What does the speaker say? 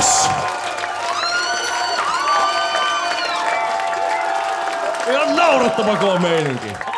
oss. Ihan naurettava kova meininki.